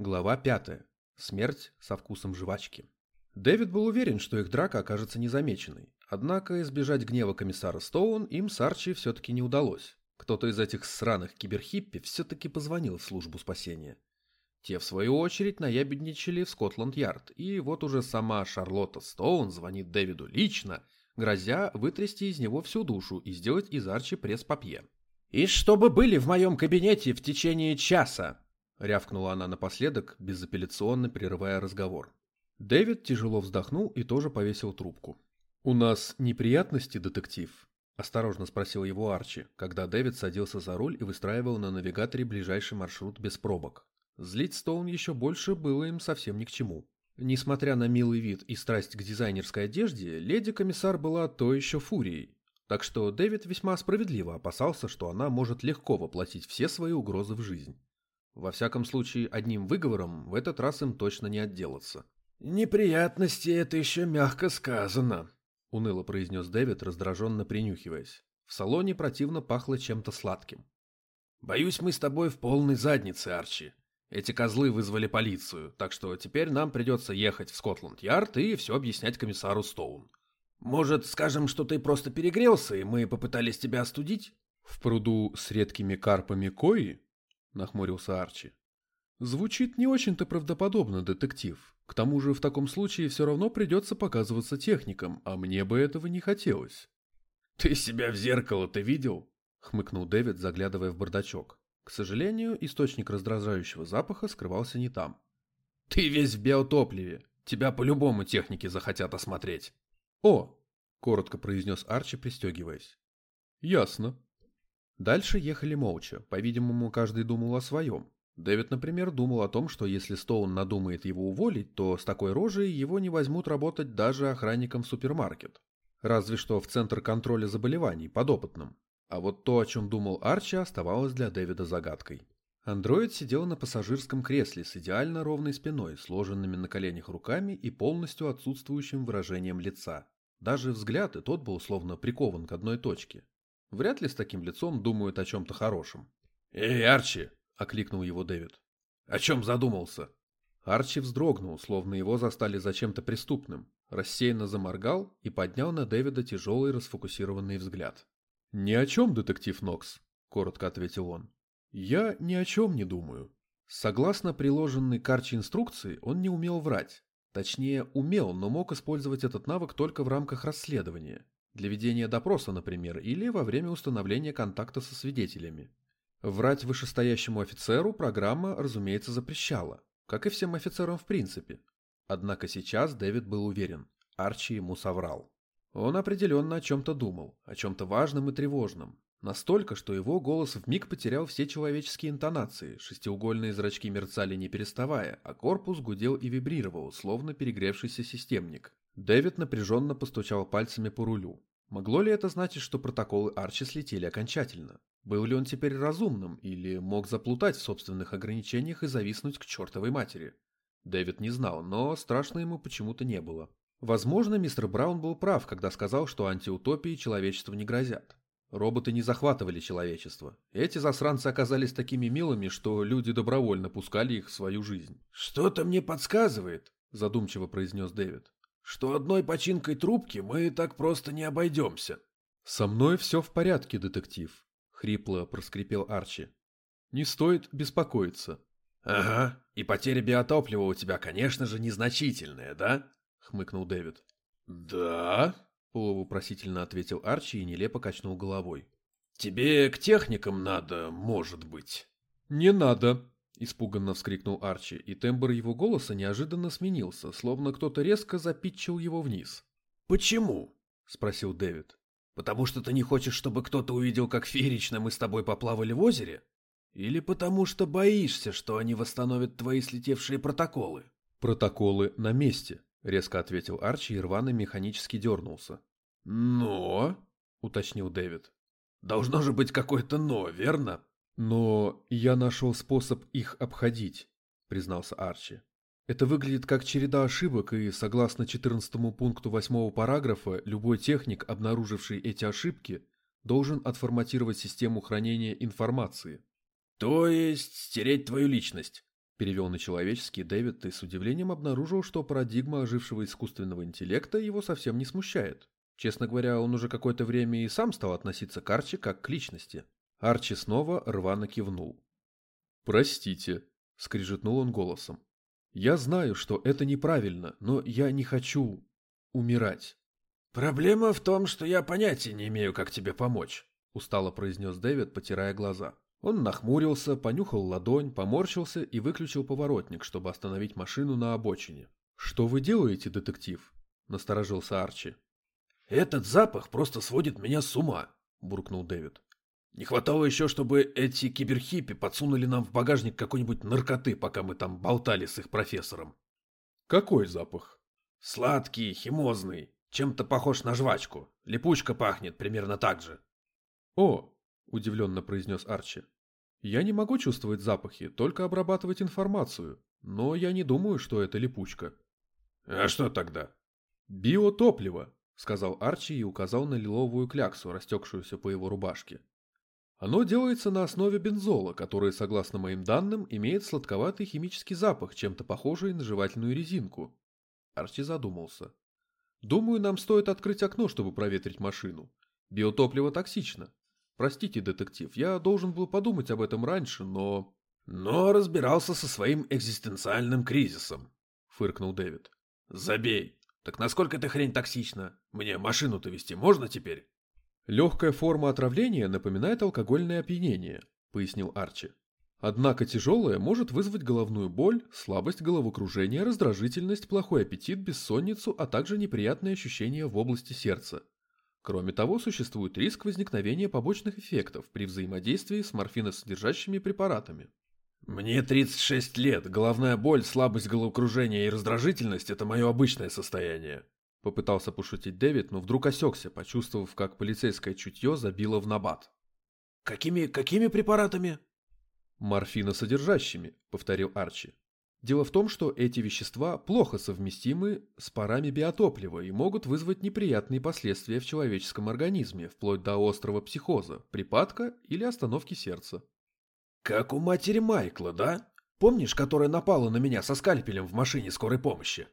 Глава 5. Смерть со вкусом жвачки. Дэвид был уверен, что их драка окажется незамеченной. Однако избежать гнева комиссара Стоун им с Арчи все-таки не удалось. Кто-то из этих сраных киберхиппи все-таки позвонил в службу спасения. Те, в свою очередь, наябедничали в Скотланд-Ярд, и вот уже сама Шарлотта Стоун звонит Дэвиду лично, грозя вытрясти из него всю душу и сделать из Арчи пресс-папье. «И чтобы были в моем кабинете в течение часа!» Рявкнула она напоследок, безапелляционно прерывая разговор. Дэвид тяжело вздохнул и тоже повесил трубку. «У нас неприятности, детектив?» – осторожно спросил его Арчи, когда Дэвид садился за руль и выстраивал на навигаторе ближайший маршрут без пробок. Злить Стоун еще больше было им совсем ни к чему. Несмотря на милый вид и страсть к дизайнерской одежде, леди-комиссар была то еще фурией. Так что Дэвид весьма справедливо опасался, что она может легко воплотить все свои угрозы в жизнь. Во всяком случае, одним выговором в этот раз им точно не отделаться. «Неприятности — это еще мягко сказано», — уныло произнес Дэвид, раздраженно принюхиваясь. В салоне противно пахло чем-то сладким. «Боюсь, мы с тобой в полной заднице, Арчи. Эти козлы вызвали полицию, так что теперь нам придется ехать в Скотланд-Ярд и все объяснять комиссару Стоун. Может, скажем, что ты просто перегрелся, и мы попытались тебя остудить?» «В пруду с редкими карпами кои?» — нахмурился Арчи. «Звучит не очень-то правдоподобно, детектив. К тому же в таком случае все равно придется показываться техникам, а мне бы этого не хотелось». «Ты себя в зеркало-то видел?» — хмыкнул Дэвид, заглядывая в бардачок. К сожалению, источник раздражающего запаха скрывался не там. «Ты весь в биотопливе. Тебя по-любому техники захотят осмотреть». «О!» — коротко произнес Арчи, пристегиваясь. «Ясно», Дальше ехали молча, по-видимому, каждый думал о своем. Дэвид, например, думал о том, что если Стоун надумает его уволить, то с такой рожей его не возьмут работать даже охранником в супермаркет. Разве что в Центр контроля заболеваний, подопытным. А вот то, о чем думал Арчи, оставалось для Дэвида загадкой. Андроид сидел на пассажирском кресле с идеально ровной спиной, сложенными на коленях руками и полностью отсутствующим выражением лица. Даже взгляд и тот был словно прикован к одной точке. Вряд ли с таким лицом думают о чем-то хорошем. «Эй, Арчи!» — окликнул его Дэвид. «О чем задумался?» Арчи вздрогнул, словно его застали за чем-то преступным, рассеянно заморгал и поднял на Дэвида тяжелый расфокусированный взгляд. «Ни о чем, детектив Нокс», — коротко ответил он. «Я ни о чем не думаю». Согласно приложенной к Арчи инструкции, он не умел врать. Точнее, умел, но мог использовать этот навык только в рамках расследования. Для ведения допроса, например, или во время установления контакта со свидетелями. Врать вышестоящему офицеру программа, разумеется, запрещала, как и всем офицерам в принципе. Однако сейчас Дэвид был уверен, Арчи ему соврал. Он определенно о чем-то думал, о чем-то важном и тревожном. Настолько, что его голос вмиг потерял все человеческие интонации, шестиугольные зрачки мерцали не переставая, а корпус гудел и вибрировал, словно перегревшийся системник. Дэвид напряженно постучал пальцами по рулю. Могло ли это значить, что протоколы Арчи слетели окончательно? Был ли он теперь разумным или мог заплутать в собственных ограничениях и зависнуть к чертовой матери? Дэвид не знал, но страшно ему почему-то не было. Возможно, мистер Браун был прав, когда сказал, что антиутопии человечеству не грозят. Роботы не захватывали человечество. Эти засранцы оказались такими милыми, что люди добровольно пускали их в свою жизнь. «Что-то мне подсказывает», – задумчиво произнес Дэвид что одной починкой трубки мы так просто не обойдемся. «Со мной все в порядке, детектив», — хрипло проскрипел Арчи. «Не стоит беспокоиться». «Ага, и потеря биотоплива у тебя, конечно же, незначительная, да?» — хмыкнул Дэвид. «Да?» — полувопросительно ответил Арчи и нелепо качнул головой. «Тебе к техникам надо, может быть». «Не надо», Испуганно вскрикнул Арчи, и тембр его голоса неожиданно сменился, словно кто-то резко запитчил его вниз. «Почему?» – спросил Дэвид. «Потому что ты не хочешь, чтобы кто-то увидел, как феерично мы с тобой поплавали в озере? Или потому что боишься, что они восстановят твои слетевшие протоколы?» «Протоколы на месте», – резко ответил Арчи и рвано механически дернулся. «Но?» – уточнил Дэвид. «Должно же быть какое-то «но», верно?» «Но я нашел способ их обходить», — признался Арчи. «Это выглядит как череда ошибок, и, согласно 14 пункту 8 параграфа, любой техник, обнаруживший эти ошибки, должен отформатировать систему хранения информации». «То есть стереть твою личность?» – Перевел на человеческий Дэвид и с удивлением обнаружил, что парадигма ожившего искусственного интеллекта его совсем не смущает. Честно говоря, он уже какое-то время и сам стал относиться к Арчи как к личности. Арчи снова рвано кивнул. «Простите», — скрижетнул он голосом. «Я знаю, что это неправильно, но я не хочу умирать». «Проблема в том, что я понятия не имею, как тебе помочь», — устало произнес Дэвид, потирая глаза. Он нахмурился, понюхал ладонь, поморщился и выключил поворотник, чтобы остановить машину на обочине. «Что вы делаете, детектив?» – насторожился Арчи. «Этот запах просто сводит меня с ума», – буркнул Дэвид. «Не хватало еще, чтобы эти киберхиппи подсунули нам в багажник какой-нибудь наркоты, пока мы там болтали с их профессором». «Какой запах?» «Сладкий, химозный, чем-то похож на жвачку. Липучка пахнет примерно так же». «О!» – удивленно произнес Арчи. «Я не могу чувствовать запахи, только обрабатывать информацию, но я не думаю, что это липучка». «А что тогда?» «Биотопливо», – сказал Арчи и указал на лиловую кляксу, растекшуюся по его рубашке. Оно делается на основе бензола, который, согласно моим данным, имеет сладковатый химический запах, чем-то похожий на жевательную резинку. Арчи задумался. Думаю, нам стоит открыть окно, чтобы проветрить машину. Биотопливо токсично. Простите, детектив, я должен был подумать об этом раньше, но... Но разбирался со своим экзистенциальным кризисом, фыркнул Дэвид. Забей. Так насколько эта хрень токсична? Мне машину-то вести можно теперь? Легкая форма отравления напоминает алкогольное опьянение, пояснил Арчи. Однако тяжелая может вызвать головную боль, слабость, головокружение, раздражительность, плохой аппетит, бессонницу, а также неприятные ощущения в области сердца. Кроме того, существует риск возникновения побочных эффектов при взаимодействии с морфиносодержащими препаратами. Мне 36 лет, головная боль, слабость головокружения и раздражительность – это мое обычное состояние. Попытался пошутить Дэвид, но вдруг осекся, почувствовав, как полицейское чутье забило в набат. «Какими, какими препаратами?» «Морфиносодержащими», — повторил Арчи. Дело в том, что эти вещества плохо совместимы с парами биотоплива и могут вызвать неприятные последствия в человеческом организме, вплоть до острого психоза, припадка или остановки сердца. «Как у матери Майкла, да? Помнишь, которая напала на меня со скальпелем в машине скорой помощи?»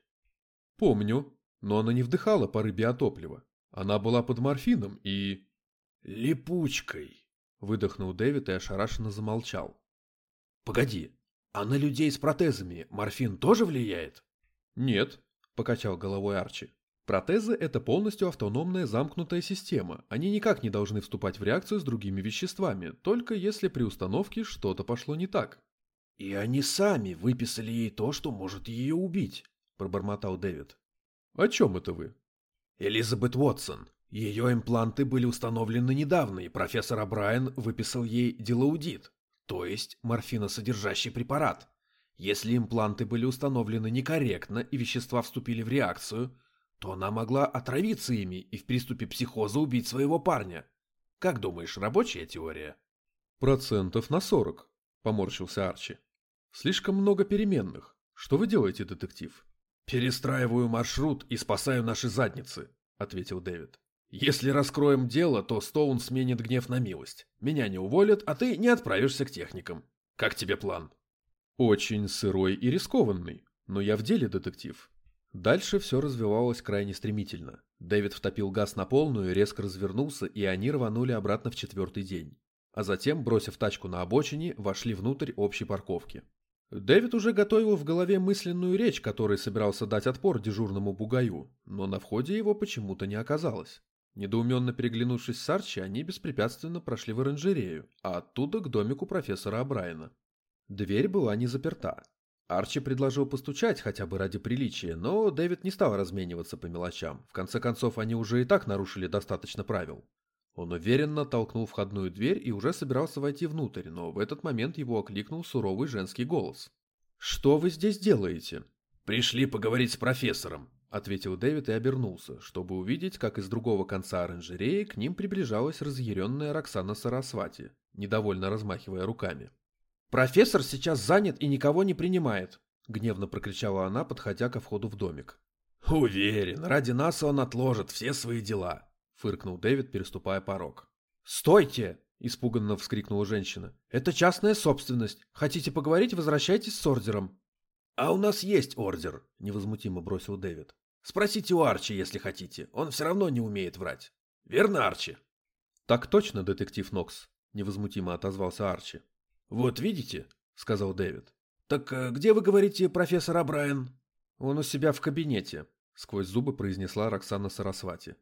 «Помню, но она не вдыхала пары биотоплива. Она была под морфином и...» «Липучкой», — выдохнул Дэвид и ошарашенно замолчал. «Погоди, а на людей с протезами морфин тоже влияет? Нет, покачал головой Арчи. Протезы – это полностью автономная замкнутая система. Они никак не должны вступать в реакцию с другими веществами, только если при установке что-то пошло не так. «И они сами выписали ей то, что может ее убить», – пробормотал Дэвид. «О чем это вы?» «Элизабет Уотсон. Ее импланты были установлены недавно, и профессор Абрайан выписал ей делаудит то есть морфиносодержащий препарат. Если импланты были установлены некорректно и вещества вступили в реакцию, то она могла отравиться ими и в приступе психоза убить своего парня. Как думаешь, рабочая теория? Процентов на сорок, поморщился Арчи. Слишком много переменных. Что вы делаете, детектив? Перестраиваю маршрут и спасаю наши задницы, ответил Дэвид. Если раскроем дело, то Стоун сменит гнев на милость. Меня не уволят, а ты не отправишься к техникам. Как тебе план? Очень сырой и рискованный, но я в деле, детектив. Дальше все развивалось крайне стремительно. Дэвид втопил газ на полную, резко развернулся, и они рванули обратно в четвертый день. А затем, бросив тачку на обочине, вошли внутрь общей парковки. Дэвид уже готовил в голове мысленную речь, которой собирался дать отпор дежурному бугаю, но на входе его почему-то не оказалось. Недоуменно переглянувшись с Арчи, они беспрепятственно прошли в оранжерею, а оттуда к домику профессора Абрайена. Дверь была не заперта. Арчи предложил постучать хотя бы ради приличия, но Дэвид не стал размениваться по мелочам. В конце концов, они уже и так нарушили достаточно правил. Он уверенно толкнул входную дверь и уже собирался войти внутрь, но в этот момент его окликнул суровый женский голос. «Что вы здесь делаете?» «Пришли поговорить с профессором», — ответил Дэвид и обернулся, чтобы увидеть, как из другого конца оранжереи к ним приближалась разъяренная Роксана Сарасвати, недовольно размахивая руками. «Профессор сейчас занят и никого не принимает», — гневно прокричала она, подходя ко входу в домик. «Уверен, ради нас он отложит все свои дела», — фыркнул Дэвид, переступая порог. «Стойте!» – испуганно вскрикнула женщина. «Это частная собственность. Хотите поговорить, возвращайтесь с ордером». «А у нас есть ордер», – невозмутимо бросил Дэвид. «Спросите у Арчи, если хотите. Он все равно не умеет врать. Верно, Арчи?» «Так точно, детектив Нокс», – невозмутимо отозвался Арчи. «Вот видите», – сказал Дэвид. «Так э, где, вы говорите, профессор Абрайан?» «Он у себя в кабинете», – сквозь зубы произнесла Роксана Сарасвати.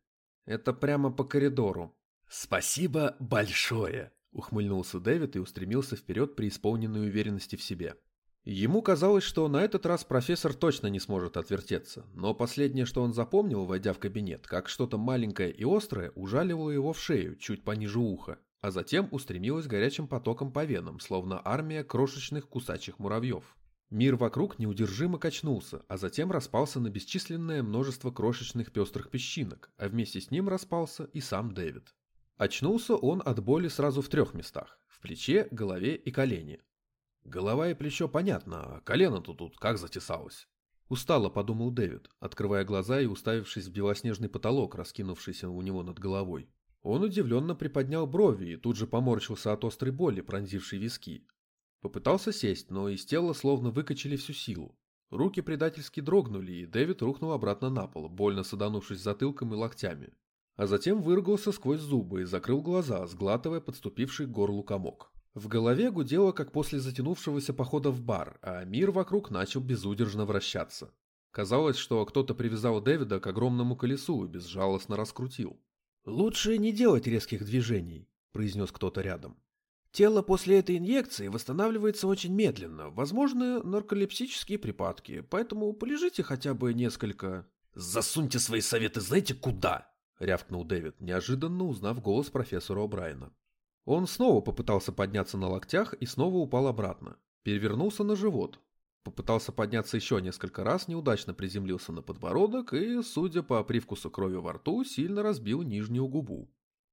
«Это прямо по коридору». «Спасибо большое!» – ухмыльнулся Дэвид и устремился вперед при исполненной уверенности в себе. Ему казалось, что на этот раз профессор точно не сможет отвертеться, но последнее, что он запомнил, войдя в кабинет, как что-то маленькое и острое ужаливало его в шею, чуть пониже уха, а затем устремилось горячим потоком по венам, словно армия крошечных кусачих муравьев. Мир вокруг неудержимо качнулся, а затем распался на бесчисленное множество крошечных пестрых песчинок, а вместе с ним распался и сам Дэвид. Очнулся он от боли сразу в трех местах – в плече, голове и колене. Голова и плечо понятно, а колено-то тут как затесалось. Устало подумал Дэвид, открывая глаза и уставившись в белоснежный потолок, раскинувшийся у него над головой. Он удивленно приподнял брови и тут же поморщился от острой боли, пронзившей виски. Попытался сесть, но из тела словно выкачали всю силу. Руки предательски дрогнули, и Дэвид рухнул обратно на пол, больно саданувшись затылком и локтями. А затем выругался сквозь зубы и закрыл глаза, сглатывая подступивший к горлу комок. В голове гудело, как после затянувшегося похода в бар, а мир вокруг начал безудержно вращаться. Казалось, что кто-то привязал Дэвида к огромному колесу и безжалостно раскрутил. «Лучше не делать резких движений», – произнес кто-то рядом. «Тело после этой инъекции восстанавливается очень медленно, возможны нарколепсические припадки, поэтому полежите хотя бы несколько...» «Засуньте свои советы знаете куда?» – рявкнул Дэвид, неожиданно узнав голос профессора О'Брайена. Он снова попытался подняться на локтях и снова упал обратно. Перевернулся на живот. Попытался подняться еще несколько раз, неудачно приземлился на подбородок и, судя по привкусу крови во рту, сильно разбил нижнюю губу.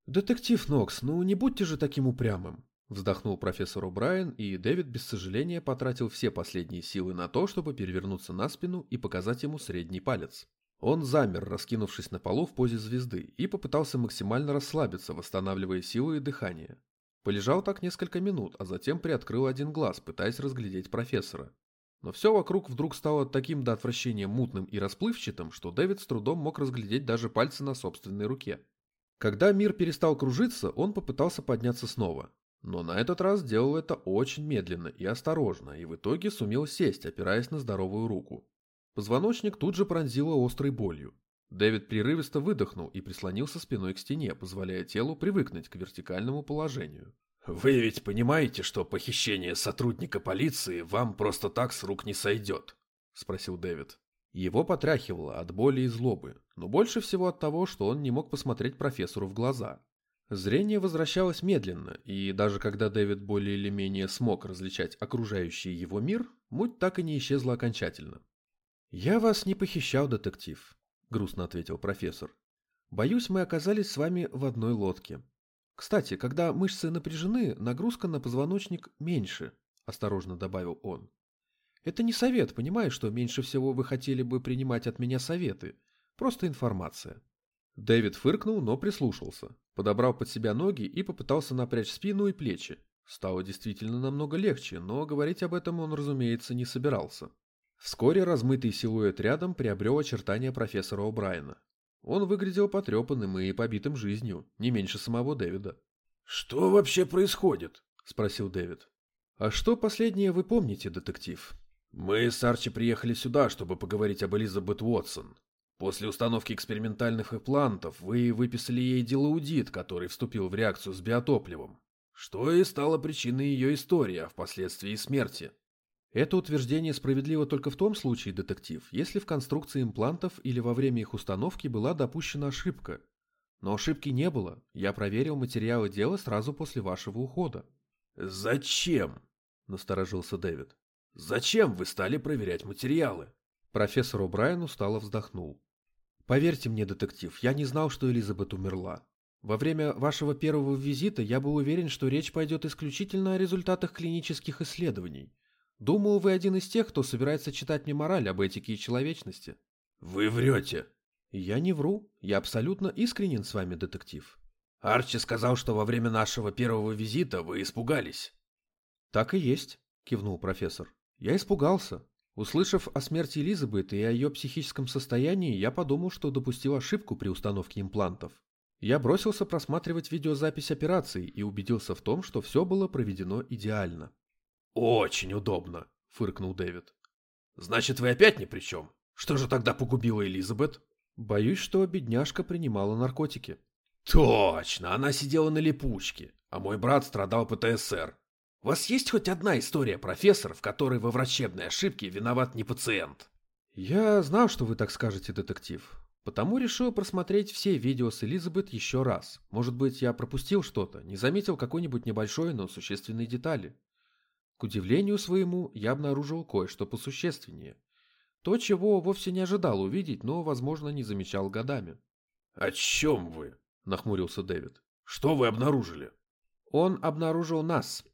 «Детектив Нокс, ну не будьте же таким упрямым!» Вздохнул профессор О'Брайен, и Дэвид без сожаления потратил все последние силы на то, чтобы перевернуться на спину и показать ему средний палец. Он замер, раскинувшись на полу в позе звезды, и попытался максимально расслабиться, восстанавливая силы и дыхание. Полежал так несколько минут, а затем приоткрыл один глаз, пытаясь разглядеть профессора. Но все вокруг вдруг стало таким до отвращения мутным и расплывчатым, что Дэвид с трудом мог разглядеть даже пальцы на собственной руке. Когда мир перестал кружиться, он попытался подняться снова. Но на этот раз делал это очень медленно и осторожно, и в итоге сумел сесть, опираясь на здоровую руку. Позвоночник тут же пронзило острой болью. Дэвид прерывисто выдохнул и прислонился спиной к стене, позволяя телу привыкнуть к вертикальному положению. «Вы ведь понимаете, что похищение сотрудника полиции вам просто так с рук не сойдет?» – спросил Дэвид. Его потряхивало от боли и злобы, но больше всего от того, что он не мог посмотреть профессору в глаза. Зрение возвращалось медленно, и даже когда Дэвид более или менее смог различать окружающий его мир, муть так и не исчезла окончательно. «Я вас не похищал, детектив», — грустно ответил профессор. «Боюсь, мы оказались с вами в одной лодке. Кстати, когда мышцы напряжены, нагрузка на позвоночник меньше», — осторожно добавил он. «Это не совет, понимаешь, что меньше всего вы хотели бы принимать от меня советы. Просто информация». Дэвид фыркнул, но прислушался, подобрал под себя ноги и попытался напрячь спину и плечи. Стало действительно намного легче, но говорить об этом он, разумеется, не собирался. Вскоре размытый силуэт рядом приобрел очертания профессора О'Брайена. Он выглядел потрепанным и побитым жизнью, не меньше самого Дэвида. «Что вообще происходит?» – спросил Дэвид. «А что последнее вы помните, детектив?» «Мы с Арчи приехали сюда, чтобы поговорить об Элизабет Уотсон. После установки экспериментальных имплантов вы выписали ей дилаудит, который вступил в реакцию с биотопливом, что и стало причиной ее истории, а впоследствии смерти. Это утверждение справедливо только в том случае, детектив, если в конструкции имплантов или во время их установки была допущена ошибка. Но ошибки не было. Я проверил материалы дела сразу после вашего ухода. «Зачем?» – насторожился Дэвид. «Зачем вы стали проверять материалы?» Профессор О'Брайен устало вздохнул. «Поверьте мне, детектив, я не знал, что Элизабет умерла. Во время вашего первого визита я был уверен, что речь пойдет исключительно о результатах клинических исследований. Думаю, вы один из тех, кто собирается читать мне мораль об этике и человечности. Вы врете. Я не вру. Я абсолютно искренен с вами, детектив. Арчи сказал, что во время нашего первого визита вы испугались. Так и есть, кивнул профессор. Я испугался. Услышав о смерти Элизабет и о ее психическом состоянии, я подумал, что допустил ошибку при установке имплантов. Я бросился просматривать видеозапись операции и убедился в том, что все было проведено идеально. «Очень удобно», — фыркнул Дэвид. «Значит, вы опять ни при чем? Что же тогда погубило Элизабет?» «Боюсь, что бедняжка принимала наркотики». «Точно, она сидела на липучке, а мой брат страдал ПТСР. У вас есть хоть одна история, профессор, в которой во врачебной ошибке виноват не пациент?» «Я знал, что вы так скажете, детектив. Потому решил просмотреть все видео с Элизабет еще раз. Может быть, я пропустил что-то, не заметил какой-нибудь небольшой, но существенной детали. К удивлению своему, я обнаружил кое-что посущественнее. То, чего вовсе не ожидал увидеть, но, возможно, не замечал годами. «О чем вы?» – нахмурился Дэвид. «Что вы обнаружили?» «Он обнаружил нас».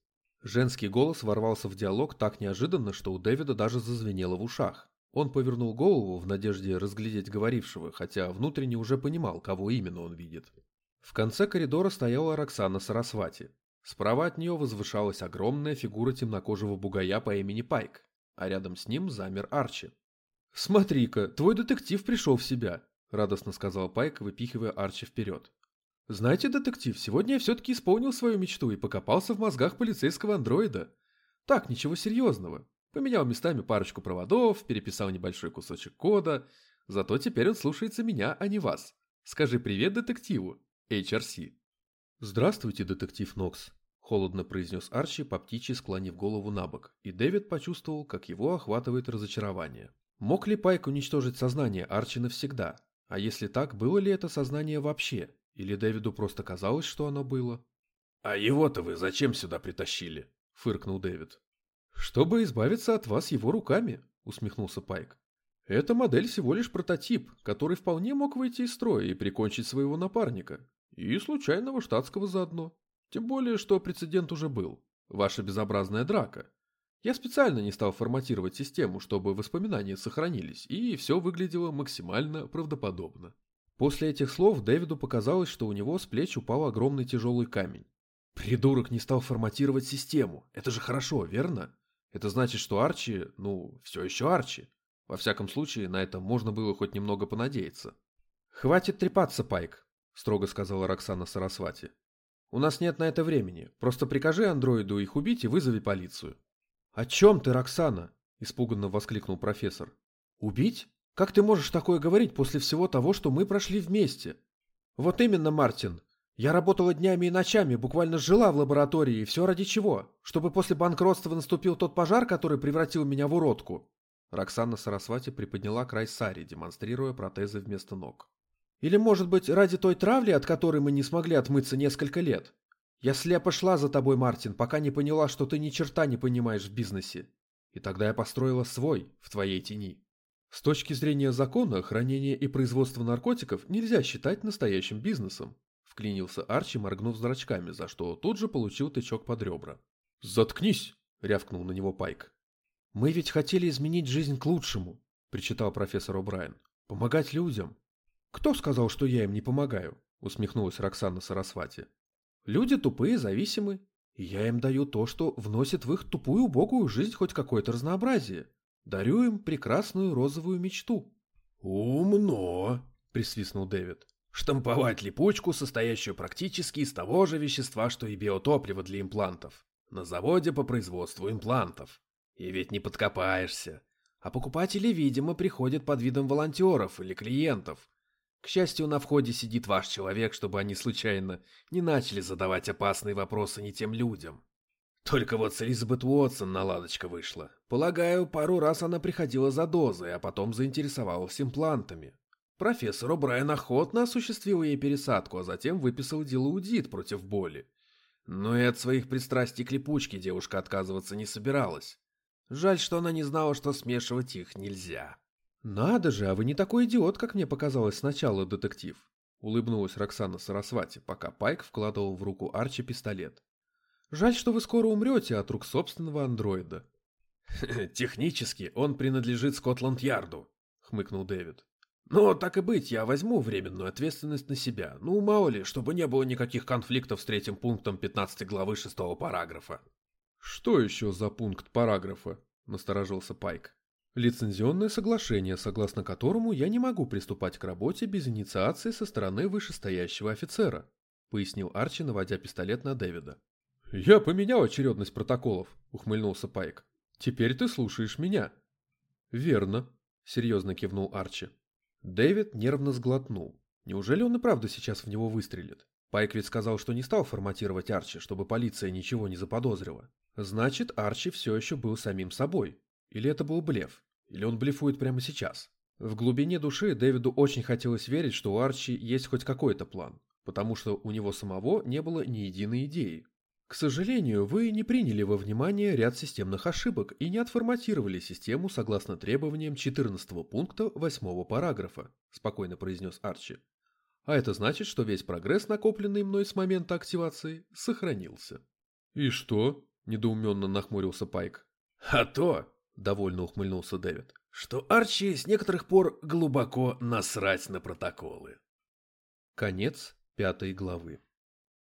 Женский голос ворвался в диалог так неожиданно, что у Дэвида даже зазвенело в ушах. Он повернул голову в надежде разглядеть говорившего, хотя внутренне уже понимал, кого именно он видит. В конце коридора стояла Роксана Сарасвати. Справа от нее возвышалась огромная фигура темнокожего бугая по имени Пайк, а рядом с ним замер Арчи. «Смотри-ка, твой детектив пришел в себя», — радостно сказал Пайк, выпихивая Арчи вперед. «Знаете, детектив, сегодня я все-таки исполнил свою мечту и покопался в мозгах полицейского андроида. Так, ничего серьезного. Поменял местами парочку проводов, переписал небольшой кусочек кода. Зато теперь он слушается меня, а не вас. Скажи привет детективу, HRC. «Здравствуйте, детектив Нокс», — холодно произнес Арчи, по птичьи склонив голову на бок, и Дэвид почувствовал, как его охватывает разочарование. Мог ли Пайк уничтожить сознание Арчи навсегда? А если так, было ли это сознание вообще? Или Дэвиду просто казалось, что оно было? «А его-то вы зачем сюда притащили?» — фыркнул Дэвид. «Чтобы избавиться от вас его руками», — усмехнулся Пайк. «Эта модель всего лишь прототип, который вполне мог выйти из строя и прикончить своего напарника. И случайного штатского заодно. Тем более, что прецедент уже был. Ваша безобразная драка. Я специально не стал форматировать систему, чтобы воспоминания сохранились, и все выглядело максимально правдоподобно». После этих слов Дэвиду показалось, что у него с плеч упал огромный тяжелый камень. Придурок не стал форматировать систему. Это же хорошо, верно? Это значит, что Арчи, ну, все еще Арчи. Во всяком случае, на это можно было хоть немного понадеяться. «Хватит трепаться, Пайк», — строго сказала Роксана Сарасвати. «У нас нет на это времени. Просто прикажи андроиду их убить и вызови полицию». «О чем ты, Роксана?» — испуганно воскликнул профессор. «Убить? Как ты можешь такое говорить после всего того, что мы прошли вместе?» «Вот именно, Мартин. Я работала днями и ночами, буквально жила в лаборатории, и все ради чего? Чтобы после банкротства наступил тот пожар, который превратил меня в уродку?» Роксана Сарасвати приподняла край сари, демонстрируя протезы вместо ног. «Или, может быть, ради той травли, от которой мы не смогли отмыться несколько лет? Я слепо шла за тобой, Мартин, пока не поняла, что ты ни черта не понимаешь в бизнесе. И тогда я построила свой, в твоей тени. С точки зрения закона, хранение и производство наркотиков нельзя считать настоящим бизнесом. Вклинился Арчи, моргнув зрачками, за что тут же получил тычок под ребра. «Заткнись!» — рявкнул на него Пайк. «Мы ведь хотели изменить жизнь к лучшему», — причитал профессор О'Брайен. «Помогать людям». «Кто сказал, что я им не помогаю?» — усмехнулась Роксана Сарасвати. «Люди тупые, зависимы, и я им даю то, что вносит в их тупую убогую жизнь хоть какое-то разнообразие. Дарю им прекрасную розовую мечту». «Умно!» — присвистнул Дэвид. Штамповать липучку, состоящую практически из того же вещества, что и биотопливо для имплантов. На заводе по производству имплантов. И ведь не подкопаешься. А покупатели, видимо, приходят под видом волонтеров или клиентов. К счастью, на входе сидит ваш человек, чтобы они случайно не начали задавать опасные вопросы не тем людям. Только вот с Элизабет Уотсон наладочка вышла. Полагаю, пару раз она приходила за дозой, а потом заинтересовалась имплантами. Профессор О'Брайен охотно осуществил ей пересадку, а затем выписал делаудит против боли. Но и от своих пристрастий к липучке девушка отказываться не собиралась. Жаль, что она не знала, что смешивать их нельзя. «Надо же, а вы не такой идиот, как мне показалось сначала, детектив», — улыбнулась Роксана Сарасвати, пока Пайк вкладывал в руку Арчи пистолет. «Жаль, что вы скоро умрете от рук собственного андроида». «Технически он принадлежит Скотланд-Ярду», — хмыкнул Дэвид. Но так и быть, я возьму временную ответственность на себя. Ну, мало ли, чтобы не было никаких конфликтов с третьим пунктом 15 главы 6 параграфа. Что еще за пункт параграфа? Насторожился Пайк. Лицензионное соглашение, согласно которому я не могу приступать к работе без инициации со стороны вышестоящего офицера, пояснил Арчи, наводя пистолет на Дэвида. Я поменял очередность протоколов, ухмыльнулся Пайк. Теперь ты слушаешь меня. Верно, серьезно кивнул Арчи. Дэвид нервно сглотнул. Неужели он и правда сейчас в него выстрелит? Пайк ведь сказал, что не стал форматировать Арчи, чтобы полиция ничего не заподозрила. Значит, Арчи все еще был самим собой. Или это был блеф? Или он блефует прямо сейчас? В глубине души Дэвиду очень хотелось верить, что у Арчи есть хоть какой-то план, потому что у него самого не было ни единой идеи. К сожалению, вы не приняли во внимание ряд системных ошибок и не отформатировали систему согласно требованиям 14 пункта 8 параграфа, спокойно произнес Арчи. А это значит, что весь прогресс, накопленный мной с момента активации, сохранился. И что? недоуменно нахмурился Пайк. А то, довольно ухмыльнулся Дэвид, что Арчи с некоторых пор глубоко насрать на протоколы. Конец пятой главы.